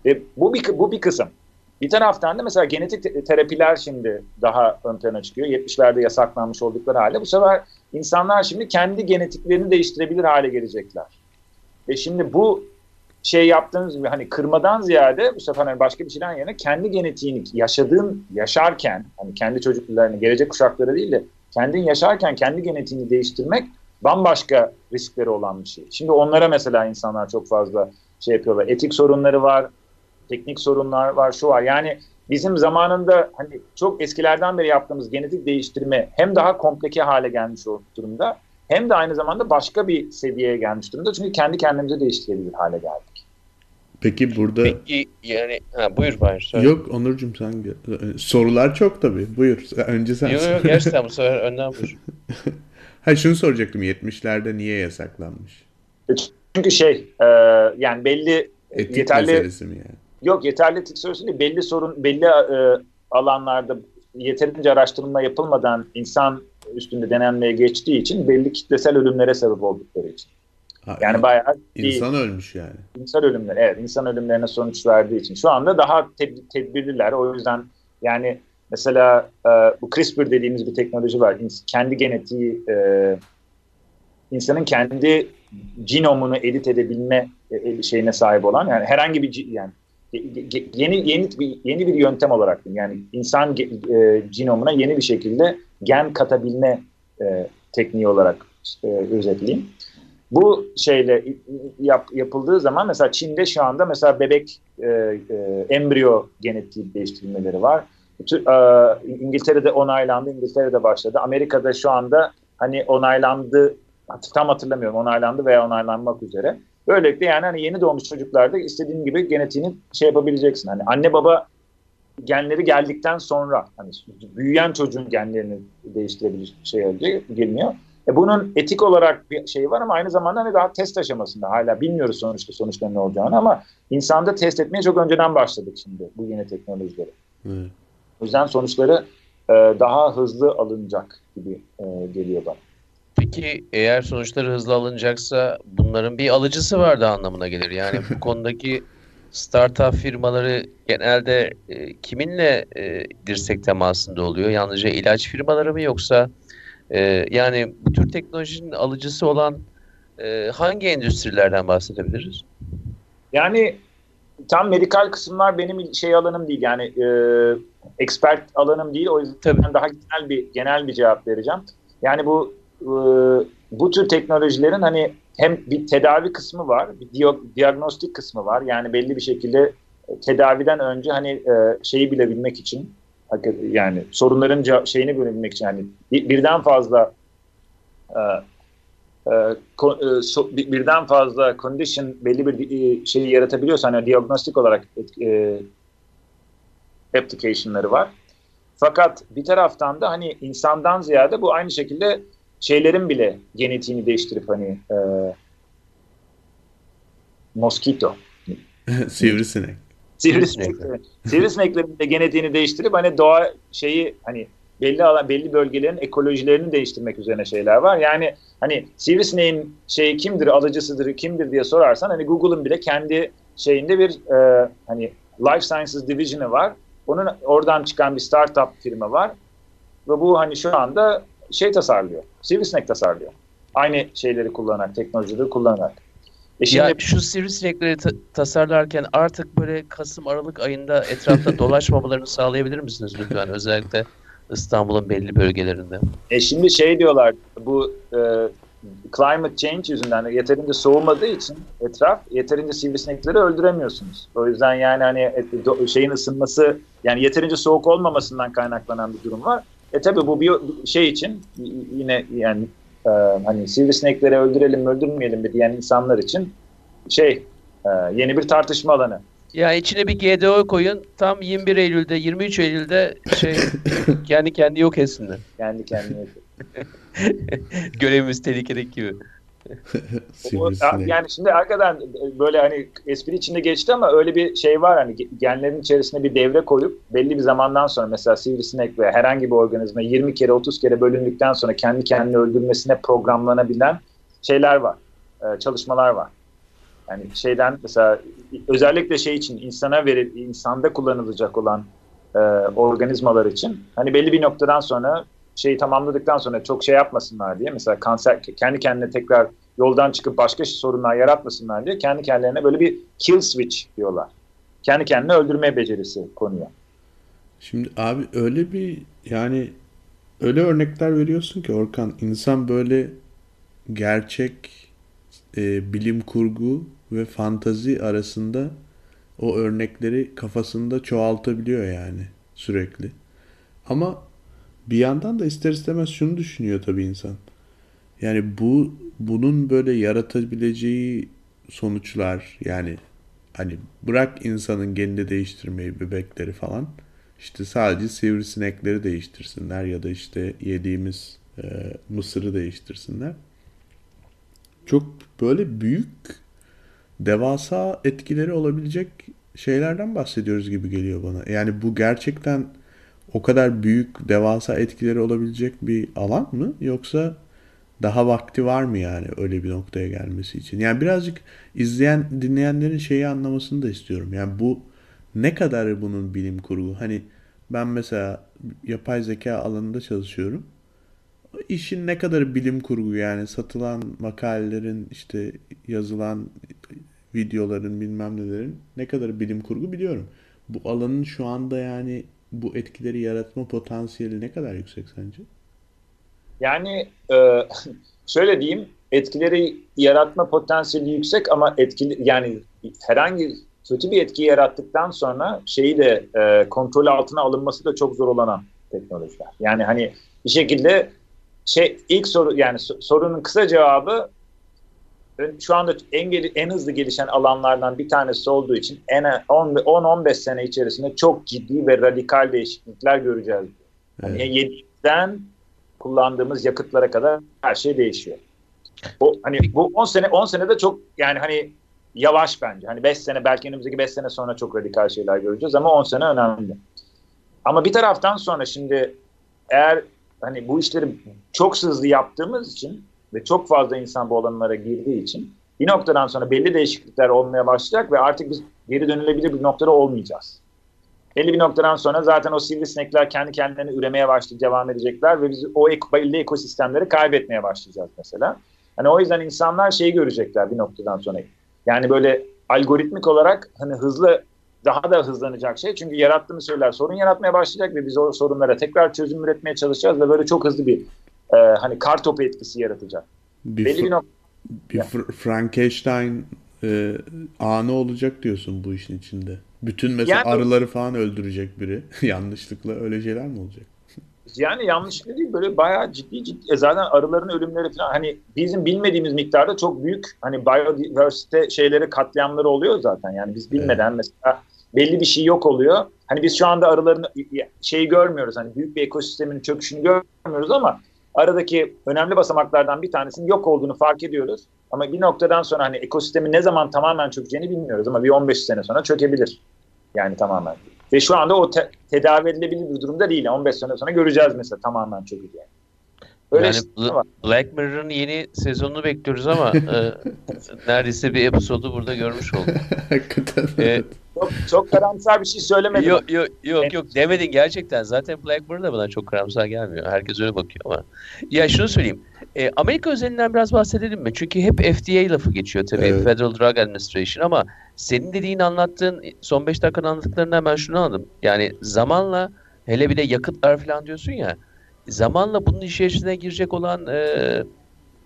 S3: Ve bu bir, bu bir kısım. Bir taraftan da mesela genetik terapiler şimdi daha ön plana çıkıyor. 70'lerde yasaklanmış oldukları halde bu sefer insanlar şimdi kendi genetiklerini değiştirebilir hale gelecekler. Ve şimdi bu şey yaptığınız gibi hani kırmadan ziyade bu sefer hani başka bir şeyden yerine kendi genetiğini yaşadığın yaşarken hani kendi çocuklarını gelecek kuşakları değil de kendin yaşarken kendi genetiğini değiştirmek bambaşka riskleri olan bir şey. Şimdi onlara mesela insanlar çok fazla şey yapıyorlar. Etik sorunları var, teknik sorunlar var, şu var. Yani bizim zamanında hani çok eskilerden beri yaptığımız genetik değiştirme hem daha komplike hale gelmiş durumda hem de aynı zamanda başka bir seviyeye gelmiş durumda. Çünkü kendi kendimizi değiştirebilir hale geldik.
S1: Peki burada...
S2: Peki yani ha, buyur Bahir.
S1: Söyle. Yok Onurcuğum sen sorular çok tabii. Buyur. Önce sen
S2: Yok yok gerçekten bu sefer önden buyur. *laughs*
S1: ha şunu soracaktım. 70'lerde niye yasaklanmış?
S3: Çünkü şey e, yani belli
S1: Etik
S3: yeterli
S1: meselesi mi yani?
S3: Yok yeterli etik sorusu değil. Belli sorun belli e, alanlarda yeterince araştırma yapılmadan insan üstünde denenmeye geçtiği için belli kitlesel ölümlere sebep oldukları için. Yani bayağı
S1: insan ölmüş yani.
S3: İnsan ölümleri evet insan ölümlerine sonuç verdiği için. Şu anda daha ted tedbirliler. O yüzden yani mesela e, bu CRISPR dediğimiz bir teknoloji var. Kendi genetiği e, insanın kendi genomunu edit edebilme e, şeyine sahip olan yani herhangi bir yani yeni yeni yeni bir yöntem olarak yani insan e, genomuna yeni bir şekilde gen katabilme e, tekniği olarak e, özetleyeyim. Bu şeyle yap, yapıldığı zaman mesela Çin'de şu anda mesela bebek e, e, embriyo genetiği değiştirmeleri var. Bütün, e, İngiltere'de onaylandı, İngiltere'de başladı. Amerika'da şu anda hani onaylandı, tam hatırlamıyorum onaylandı veya onaylanmak üzere. Böylelikle yani hani yeni doğmuş çocuklarda istediğin gibi genetiğini şey yapabileceksin. Hani anne baba genleri geldikten sonra hani büyüyen çocuğun genlerini değiştirebilir şey elde gelmiyor. E bunun etik olarak bir şey var ama aynı zamanda hani daha test aşamasında hala bilmiyoruz sonuçta sonuçların ne olacağını ama insanda test etmeye çok önceden başladık şimdi bu yeni teknolojileri. Evet. O yüzden sonuçları e, daha hızlı alınacak gibi e, geliyor bana.
S2: Peki eğer sonuçları hızlı alınacaksa bunların bir alıcısı var da anlamına gelir. Yani bu *laughs* konudaki startup firmaları genelde e, kiminle e, dirsek temasında oluyor? Yalnızca ilaç firmaları mı yoksa e, yani bu tür teknolojinin alıcısı olan e, hangi endüstrilerden bahsedebiliriz?
S3: Yani tam medikal kısımlar benim şey alanım değil yani e, expert alanım değil o yüzden Tabii. daha genel bir genel bir cevap vereceğim. Yani bu e, bu tür teknolojilerin hani hem bir tedavi kısmı var, bir diagnostik kısmı var. Yani belli bir şekilde tedaviden önce hani e, şeyi bilebilmek için yani sorunların şeyini bilebilmek için yani birden fazla e, e, birden fazla condition belli bir şeyi yaratabiliyorsa hani diagnostik olarak application'ları var. Fakat bir taraftan da hani insandan ziyade bu aynı şekilde şeylerin bile genetiğini değiştirip hani e, mosquito. *laughs*
S1: Sivrisinek.
S3: Sivrisinek. Sivrisineklerin de genetiğini değiştirip hani doğa şeyi hani belli alan belli bölgelerin ekolojilerini değiştirmek üzerine şeyler var. Yani hani sivrisineğin şeyi kimdir, alıcısıdır, kimdir diye sorarsan hani Google'ın bile kendi şeyinde bir e, hani Life Sciences Division'ı var. Onun oradan çıkan bir startup firma var. Ve bu hani şu anda şey tasarlıyor. Sivrisinek tasarlıyor. Aynı şeyleri kullanarak, teknolojileri kullanarak.
S2: E şimdi... Ya şu sivrisinekleri ta- tasarlarken artık böyle Kasım Aralık ayında etrafta *laughs* dolaşmamalarını sağlayabilir misiniz lütfen özellikle İstanbul'un belli bölgelerinde?
S3: E şimdi şey diyorlar bu e, climate change yüzünden yeterince soğumadığı için etraf yeterince sivrisinekleri öldüremiyorsunuz. O yüzden yani hani şeyin ısınması yani yeterince soğuk olmamasından kaynaklanan bir durum var. E tabi bu bir şey için yine yani e, hani sivrisinekleri öldürelim mi öldürmeyelim mi diyen insanlar için şey e, yeni bir tartışma alanı.
S2: Ya içine bir GDO koyun tam 21 Eylül'de 23 Eylül'de şey *laughs* kendi kendi yok etsinler.
S3: Kendi kendine yok *laughs*
S2: Görevimiz tehlikedeki gibi. *laughs*
S3: yani şimdi hakikaten böyle hani espri içinde geçti ama öyle bir şey var hani genlerin içerisine bir devre koyup belli bir zamandan sonra mesela sivrisinek veya herhangi bir organizma 20 kere 30 kere bölündükten sonra kendi kendini öldürmesine programlanabilen şeyler var. Çalışmalar var. Yani şeyden mesela özellikle şey için insana veril, insanda kullanılacak olan e, organizmalar için hani belli bir noktadan sonra şeyi tamamladıktan sonra çok şey yapmasınlar diye mesela kanser kendi kendine tekrar yoldan çıkıp başka sorunlar yaratmasınlar diye kendi kendilerine böyle bir kill switch diyorlar. Kendi kendine öldürme becerisi konuyor.
S1: Şimdi abi öyle bir yani öyle örnekler veriyorsun ki Orkan insan böyle gerçek e, bilim kurgu ve fantazi arasında o örnekleri kafasında çoğaltabiliyor yani sürekli. Ama bir yandan da ister istemez şunu düşünüyor tabii insan. Yani bu bunun böyle yaratabileceği sonuçlar yani hani bırak insanın genini değiştirmeyi bebekleri falan işte sadece sivrisinekleri değiştirsinler ya da işte yediğimiz e, mısırı değiştirsinler. Çok böyle büyük devasa etkileri olabilecek şeylerden bahsediyoruz gibi geliyor bana. Yani bu gerçekten o kadar büyük devasa etkileri olabilecek bir alan mı yoksa daha vakti var mı yani öyle bir noktaya gelmesi için? Yani birazcık izleyen dinleyenlerin şeyi anlamasını da istiyorum. Yani bu ne kadar bunun bilim kurgu? Hani ben mesela yapay zeka alanında çalışıyorum. İşin ne kadar bilim kurgu yani satılan makalelerin işte yazılan videoların bilmem nelerin ne kadar bilim kurgu biliyorum. Bu alanın şu anda yani bu etkileri yaratma potansiyeli ne kadar yüksek sence?
S3: Yani e, *laughs* şöyle diyeyim etkileri yaratma potansiyeli yüksek ama etkili yani herhangi kötü bir etki yarattıktan sonra şeyi de e, kontrol altına alınması da çok zor olan teknolojiler. Yani hani bir şekilde şey ilk soru yani sorunun kısa cevabı şu anda en gel en hızlı gelişen alanlardan bir tanesi olduğu için en 10-15 sene içerisinde çok ciddi ve radikal değişiklikler göreceğiz. Yani evet. yediden kullandığımız yakıtlara kadar her şey değişiyor. Bu hani bu 10 sene 10 sene de çok yani hani yavaş bence. Hani 5 sene belki önümüzdeki 5 sene sonra çok radikal şeyler göreceğiz ama 10 sene önemli. Ama bir taraftan sonra şimdi eğer hani bu işleri çok hızlı yaptığımız için ve çok fazla insan bu alanlara girdiği için bir noktadan sonra belli değişiklikler olmaya başlayacak ve artık biz geri dönülebilir bir noktada olmayacağız. Belli bir noktadan sonra zaten o sivrisinekler kendi kendilerini üremeye başlayacak, devam edecekler ve biz o ek, belli ekosistemleri kaybetmeye başlayacağız mesela. Hani o yüzden insanlar şeyi görecekler bir noktadan sonra. Yani böyle algoritmik olarak hani hızlı daha da hızlanacak şey. Çünkü yarattığımız şeyler sorun yaratmaya başlayacak ve biz o sorunlara tekrar çözüm üretmeye çalışacağız ve böyle çok hızlı bir e, hani kar topu etkisi yaratacak.
S1: Bir, Belli bir, nok- bir fr- Frankenstein e, anı olacak diyorsun bu işin içinde. Bütün mesela yani, arıları falan öldürecek biri. *laughs* Yanlışlıkla öyle şeyler mi olacak?
S3: Yani yanlışlıkla değil böyle bayağı ciddi ciddi e zaten arıların ölümleri falan hani bizim bilmediğimiz miktarda çok büyük hani biodiversite şeyleri katliamları oluyor zaten. Yani biz bilmeden evet. mesela belli bir şey yok oluyor. Hani biz şu anda arıların şeyi görmüyoruz. Hani büyük bir ekosistemin çöküşünü görmüyoruz ama aradaki önemli basamaklardan bir tanesinin yok olduğunu fark ediyoruz. Ama bir noktadan sonra hani ekosistemin ne zaman tamamen çökeceğini bilmiyoruz ama bir 15 sene sonra çökebilir. Yani tamamen. Ve şu anda o te- tedavi edilebilir bir durumda değil. 15 sene sonra göreceğiz mesela tamamen çökeceğini.
S2: Öyle yani Bl- Black Mirror'ın yeni sezonunu bekliyoruz ama *laughs* e, neredeyse bir episodu burada görmüş olduk. *laughs*
S1: Hakikaten.
S3: E, çok, çok karamsar bir şey söylemedim.
S2: Yok yok yok yok demedin gerçekten. Zaten Black Mirror da bana çok karamsar gelmiyor. Herkes öyle bakıyor ama. Ya şunu söyleyeyim. E, Amerika özelinden biraz bahsedelim mi? Çünkü hep FDA lafı geçiyor tabii. Evet. Federal Drug Administration ama senin dediğin anlattığın son 5 dakikanın anlattıklarından ben şunu anladım. Yani zamanla hele bir de yakıtlar falan diyorsun ya zamanla bunun içerisine girecek olan e,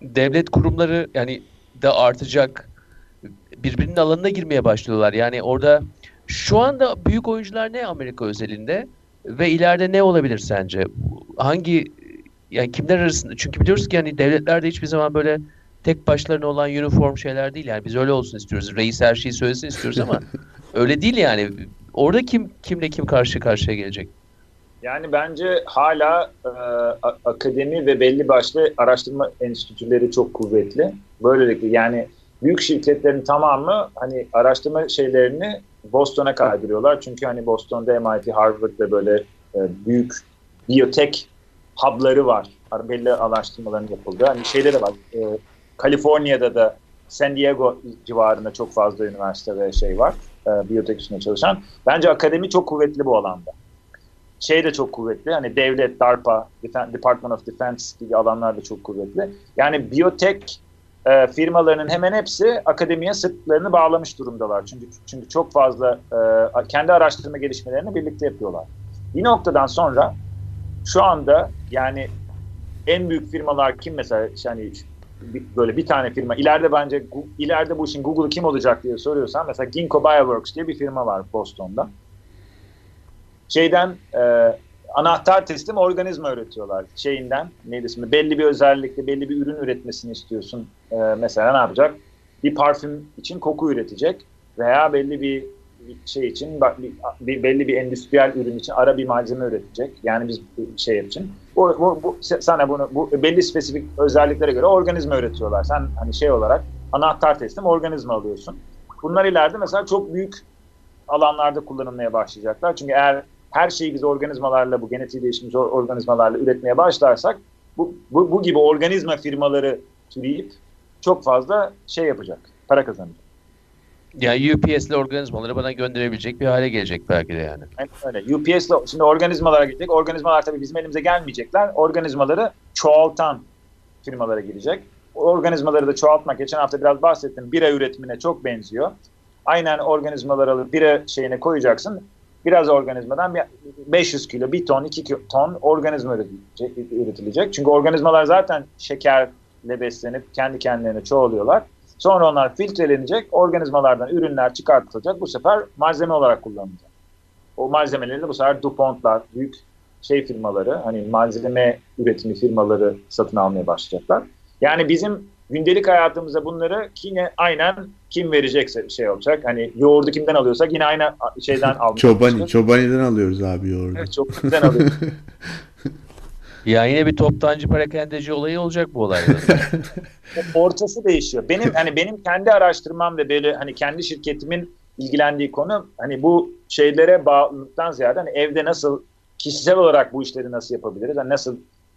S2: devlet kurumları yani da artacak birbirinin alanına girmeye başlıyorlar. Yani orada şu anda büyük oyuncular ne Amerika özelinde ve ileride ne olabilir sence? Hangi yani kimler arasında? Çünkü biliyoruz ki yani devletlerde hiçbir zaman böyle tek başlarına olan uniform şeyler değil yani biz öyle olsun istiyoruz. Reis her şeyi söylesin istiyoruz ama *laughs* öyle değil yani. Orada kim kimle kim karşı karşıya gelecek?
S3: Yani bence hala e, akademi ve belli başlı araştırma enstitüleri çok kuvvetli. Böylelikle yani büyük şirketlerin tamamı hani araştırma şeylerini Boston'a kaydırıyorlar. Çünkü hani Boston'da MIT, Harvard'da böyle e, büyük biyotek hub'ları var. Belli araştırmaların yapıldığı. Hani şeyleri var. E, Kaliforniya'da da San Diego civarında çok fazla üniversite ve şey var. E, biyotek üstünde çalışan. Bence akademi çok kuvvetli bu alanda. Şey de çok kuvvetli. Hani devlet, DARPA, Department of Defense gibi alanlar da çok kuvvetli. Yani biyotek e, firmalarının hemen hepsi akademiye sırtlarını bağlamış durumdalar. Çünkü çünkü çok fazla e, kendi araştırma gelişmelerini birlikte yapıyorlar. Bir noktadan sonra şu anda yani en büyük firmalar kim mesela yani böyle bir tane firma ileride bence ileride bu işin Google'ı kim olacak diye soruyorsan mesela Ginkgo Bioworks diye bir firma var Boston'da. Şeyden e, anahtar teslim organizma üretiyorlar. Şeyinden neydi ismi? Belli bir özellikle belli bir ürün üretmesini istiyorsun. E, mesela ne yapacak? Bir parfüm için koku üretecek veya belli bir şey için bir, belli bir endüstriyel ürün için ara bir malzeme üretecek. Yani biz şey için. Bu, bu, bu sana bunu bu belli spesifik özelliklere göre organizma üretiyorlar. Sen hani şey olarak anahtar teslim organizma alıyorsun. Bunlar ileride mesela çok büyük alanlarda kullanılmaya başlayacaklar. Çünkü eğer her şeyi biz organizmalarla, bu genetiği değişmiş organizmalarla üretmeye başlarsak bu, bu, bu gibi organizma firmaları türeyip çok fazla şey yapacak, para kazanacak.
S2: Yani UPS'li organizmaları bana gönderebilecek bir hale gelecek belki de yani.
S3: Aynen öyle. UPS'li şimdi organizmalara gidecek. Organizmalar tabii bizim elimize gelmeyecekler. Organizmaları çoğaltan firmalara girecek. O organizmaları da çoğaltmak geçen hafta biraz bahsettim. Bira üretimine çok benziyor. Aynen organizmaları alıp bira şeyine koyacaksın. Biraz organizmadan 500 kilo, 1 ton, 2 ton organizma üretilecek. Çünkü organizmalar zaten şekerle beslenip kendi kendilerine çoğalıyorlar. Sonra onlar filtrelenecek, organizmalardan ürünler çıkartılacak. Bu sefer malzeme olarak kullanılacak. O malzemeleri bu sefer DuPont'lar, büyük şey firmaları, hani malzeme üretimi firmaları satın almaya başlayacaklar. Yani bizim gündelik hayatımıza bunları yine aynen kim verecekse şey olacak. Hani yoğurdu kimden alıyorsak yine aynı şeyden *laughs* almak.
S1: Çobani, Çobani'den alıyoruz abi yoğurdu.
S3: Evet, Çobani'den alıyoruz. *laughs*
S2: Ya yine bir toptancı parakendeci olayı olacak bu olayda. *laughs*
S3: Ortası değişiyor. Benim hani benim kendi araştırmam ve böyle hani kendi şirketimin ilgilendiği konu hani bu şeylere bağlılıktan ziyade hani evde nasıl kişisel olarak bu işleri nasıl yapabiliriz? Yani nasıl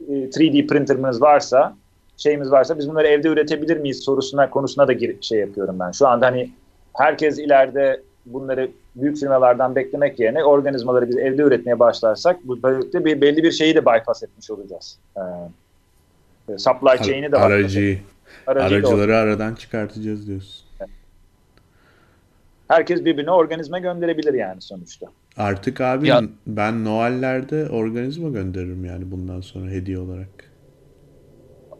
S3: 3D e, printerımız varsa şeyimiz varsa biz bunları evde üretebilir miyiz sorusuna konusuna da gir, şey yapıyorum ben. Şu anda hani herkes ileride bunları büyük firmalardan beklemek yerine organizmaları biz evde üretmeye başlarsak bu böylelikle bir belli bir şeyi de bypass etmiş olacağız. Ee, supply chain'i de
S1: aracı aracıları aradan çıkartacağız diyorsun.
S3: Herkes birbirine organizma gönderebilir yani sonuçta.
S1: Artık abi ya, ben Noel'lerde organizma gönderirim yani bundan sonra hediye olarak.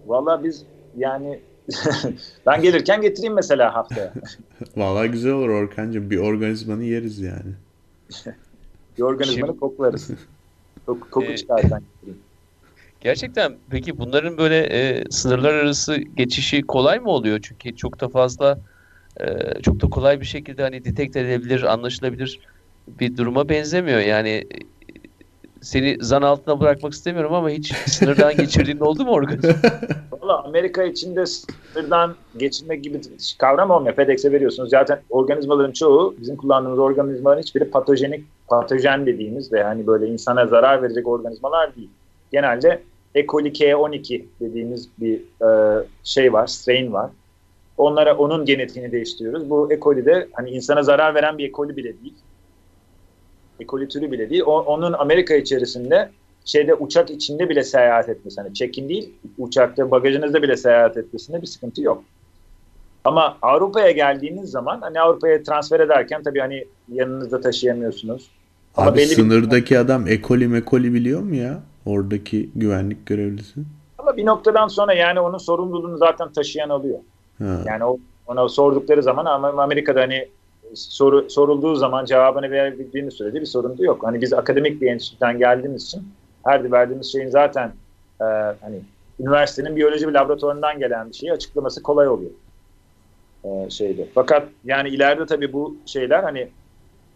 S3: Valla biz yani *laughs* ben gelirken getireyim mesela haftaya. *laughs*
S1: Valla güzel olur Orkancığım. Bir organizmanı yeriz yani. *laughs*
S3: bir organizmanı Şimdi... koklarız. Kok, koku ee, çıkartan
S2: Gerçekten peki bunların böyle e, sınırlar arası geçişi kolay mı oluyor? Çünkü çok da fazla e, çok da kolay bir şekilde hani detekte edilebilir, anlaşılabilir bir duruma benzemiyor. Yani seni zan altına bırakmak istemiyorum ama hiç sınırdan geçirdiğin oldu mu organizma? *laughs*
S3: Valla Amerika içinde sınırdan geçirmek gibi kavram olmuyor. FedEx'e veriyorsunuz. Zaten organizmaların çoğu bizim kullandığımız organizmaların hiçbiri patojenik, patojen dediğimiz ve hani böyle insana zarar verecek organizmalar değil. Genelde E. coli K12 dediğimiz bir e, şey var, strain var. Onlara onun genetiğini değiştiriyoruz. Bu E. coli'de hani insana zarar veren bir E. coli bile değil ekoli türü bile değil. O, onun Amerika içerisinde şeyde uçak içinde bile seyahat etmesi, hani check-in değil, uçakta bagajınızda bile seyahat etmesinde bir sıkıntı yok. Ama Avrupa'ya geldiğiniz zaman hani Avrupa'ya transfer ederken tabii hani yanınızda taşıyamıyorsunuz.
S1: Ama Abi belli sınırdaki bir... adam ekoli mekoli biliyor mu ya? Oradaki güvenlik görevlisi.
S3: Ama bir noktadan sonra yani onun sorumluluğunu zaten taşıyan alıyor. Ha. Yani o, ona sordukları zaman ama Amerika'da hani soru sorulduğu zaman cevabını verebildiğimiz sürece bir sorun da yok. Hani biz akademik bir enstitüden geldiğimiz için her verdiğimiz şeyin zaten e, hani üniversitenin biyoloji bir laboratuvarından gelen bir şeyi açıklaması kolay oluyor. E, şeyde. Fakat yani ileride tabii bu şeyler hani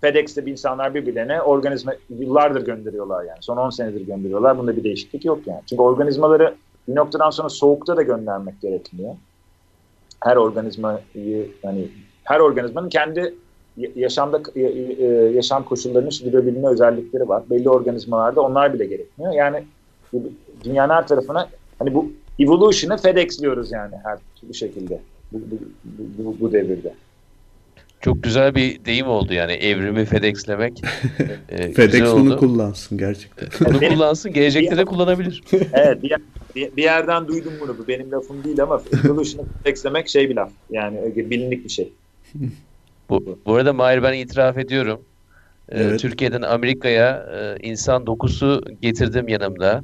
S3: FedEx'te bir insanlar birbirlerine organizma yıllardır gönderiyorlar yani. Son 10 senedir gönderiyorlar. Bunda bir değişiklik yok yani. Çünkü organizmaları bir noktadan sonra soğukta da göndermek gerekmiyor. Her organizmayı hani her organizmanın kendi yaşamda yaşam koşullarını sürdürebilme özellikleri var. Belli organizmalarda onlar bile gerekmiyor. Yani dünyanın her tarafına hani bu evolution'ı FedEx'liyoruz yani her türlü şekilde. bu, bu, bu, bu devirde.
S2: Çok güzel bir deyim oldu yani evrimi FedExlemek. *laughs*
S1: Ee, FedEx bunu oldu. kullansın gerçekten.
S2: Bunu kullansın, gelecekte de kullanabilir. *laughs*
S3: evet, bir, bir, bir yerden duydum bunu. Bu benim lafım değil ama Evolution'ı FedExlemek şey bir laf. Yani bilinlik bir şey. *laughs*
S2: Bu, bu arada Mahir ben itiraf ediyorum. Evet. Türkiye'den Amerika'ya insan dokusu getirdim yanımda.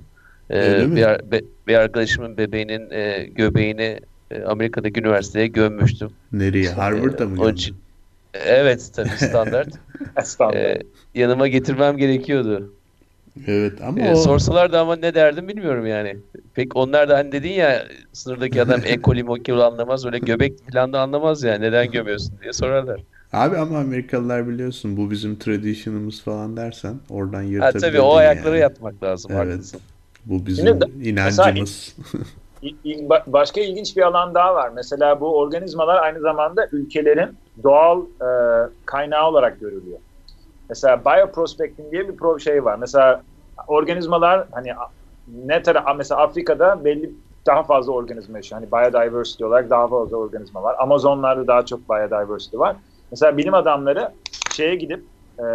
S2: Öyle bir, be, bir arkadaşımın bebeğinin e, göbeğini e, Amerika'daki üniversiteye gömmüştüm.
S1: Nereye? Harvard'da mı?
S2: İçin, evet tabii standart. *laughs* standart. E, yanıma getirmem gerekiyordu.
S1: Evet ama
S2: e,
S1: o...
S2: Sorsalardı ama ne derdim bilmiyorum yani. Pek onlar da hani dedin ya sınırdaki adam *laughs* ekoli mokoli anlamaz öyle göbek falan da anlamaz ya neden *laughs* gömüyorsun diye sorarlar.
S1: Abi ama Amerikalılar biliyorsun bu bizim tradition'ımız falan dersen oradan yırtabilirdin
S2: Ha tabii o ayakları yani. yatmak lazım evet. haklısın.
S1: Bu bizim Şimdi, inancımız.
S3: Mesela, başka ilginç bir alan daha var. Mesela bu organizmalar aynı zamanda ülkelerin doğal e, kaynağı olarak görülüyor. Mesela bioprospecting diye bir şey var. Mesela organizmalar hani ne taraf mesela Afrika'da belli daha fazla organizma yaşıyor. Hani biodiversity olarak daha fazla organizma var. Amazonlarda daha çok biodiversity var. Mesela bilim adamları şeye gidip e,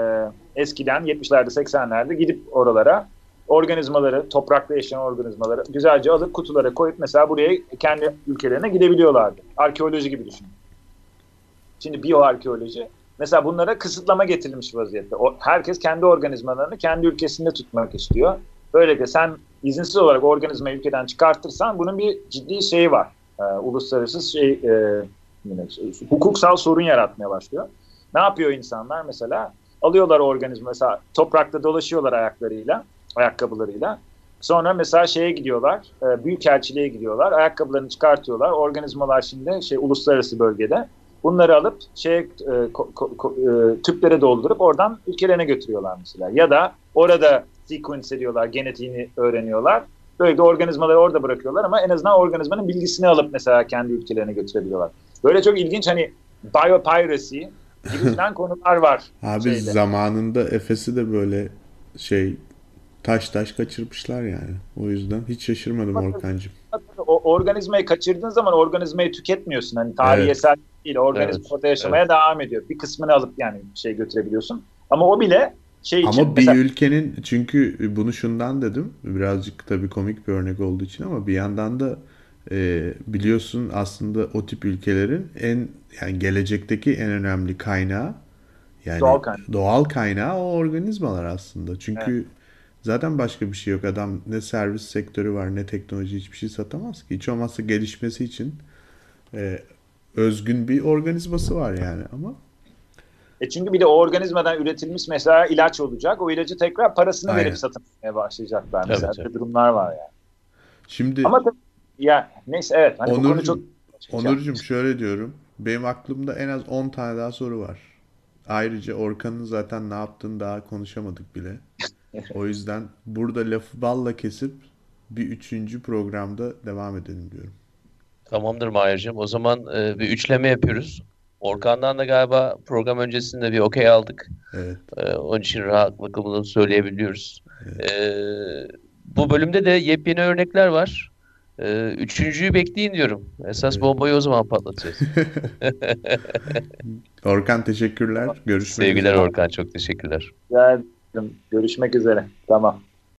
S3: eskiden 70'lerde 80'lerde gidip oralara organizmaları, toprakta yaşayan organizmaları güzelce alıp kutulara koyup mesela buraya kendi ülkelerine gidebiliyorlardı. Arkeoloji gibi düşünün. Şimdi biyoarkeoloji mesela bunlara kısıtlama getirilmiş vaziyette. O, herkes kendi organizmalarını kendi ülkesinde tutmak istiyor. Böylelikle sen izinsiz olarak organizmayı ülkeden çıkartırsan bunun bir ciddi şeyi var. Ee, uluslararası şey e, hukuksal sorun yaratmaya başlıyor. Ne yapıyor insanlar mesela? Alıyorlar organizma mesela toprakta dolaşıyorlar ayaklarıyla ayakkabılarıyla. Sonra mesela şeye gidiyorlar, e, büyükelçiliğe gidiyorlar, ayakkabılarını çıkartıyorlar. Organizmalar şimdi şey uluslararası bölgede. Bunları alıp şey e, ko, ko, e, tüplere doldurup oradan ülkelerine götürüyorlar mesela. Ya da orada sequence ediyorlar, genetiğini öğreniyorlar. Böyle de organizmaları orada bırakıyorlar ama en azından organizmanın bilgisini alıp mesela kendi ülkelerine götürebiliyorlar. Böyle çok ilginç hani biopiracy gibi *laughs* konular var.
S1: Abi şeyde. zamanında Efes'i de böyle şey taş taş kaçırmışlar yani. O yüzden hiç şaşırmadım Orkancığım.
S3: O organizmayı kaçırdığın zaman organizmayı tüketmiyorsun. Hani tarihi evet. Eser değil. Organizma evet. orada yaşamaya evet. devam ediyor. Bir kısmını alıp yani şey götürebiliyorsun. Ama o bile şey
S1: için. Ama bir mesela... ülkenin çünkü bunu şundan dedim. Birazcık tabii komik bir örnek olduğu için ama bir yandan da e, biliyorsun aslında o tip ülkelerin en yani gelecekteki en önemli kaynağı yani doğal kaynağı, doğal kaynağı o organizmalar aslında. Çünkü evet. Zaten başka bir şey yok. Adam ne servis sektörü var ne teknoloji hiçbir şey satamaz ki. Hiç olmazsa gelişmesi için e, özgün bir organizması var yani ama.
S3: E çünkü bir de o organizmadan üretilmiş mesela ilaç olacak. O ilacı tekrar parasını Aynen. verip satmaya başlayacaklar. Evet, mesela evet. durumlar var yani.
S1: Şimdi
S3: ama tabii, ya neyse evet. Hani
S1: Onurcuğum, konu çok Onurcuğum şöyle diyorum. Benim aklımda en az 10 tane daha soru var. Ayrıca Orkan'ın zaten ne yaptığını daha konuşamadık bile. O yüzden burada lafı balla kesip bir üçüncü programda devam edelim diyorum.
S2: Tamamdır Mahir'cim. O zaman e, bir üçleme yapıyoruz. Orkan'dan da galiba program öncesinde bir okey aldık.
S1: Evet.
S2: E, onun için rahatlıkla bunu söyleyebiliyoruz. Evet. E, bu bölümde de yepyeni örnekler var. E, üçüncüyü bekleyin diyorum. Esas evet. bombayı o zaman patlatacağız. *laughs* *laughs*
S1: Orkan teşekkürler. Görüşmek
S2: Sevgiler üzere. Orkan çok teşekkürler.
S3: Yani Görüşmek üzere. Tamam.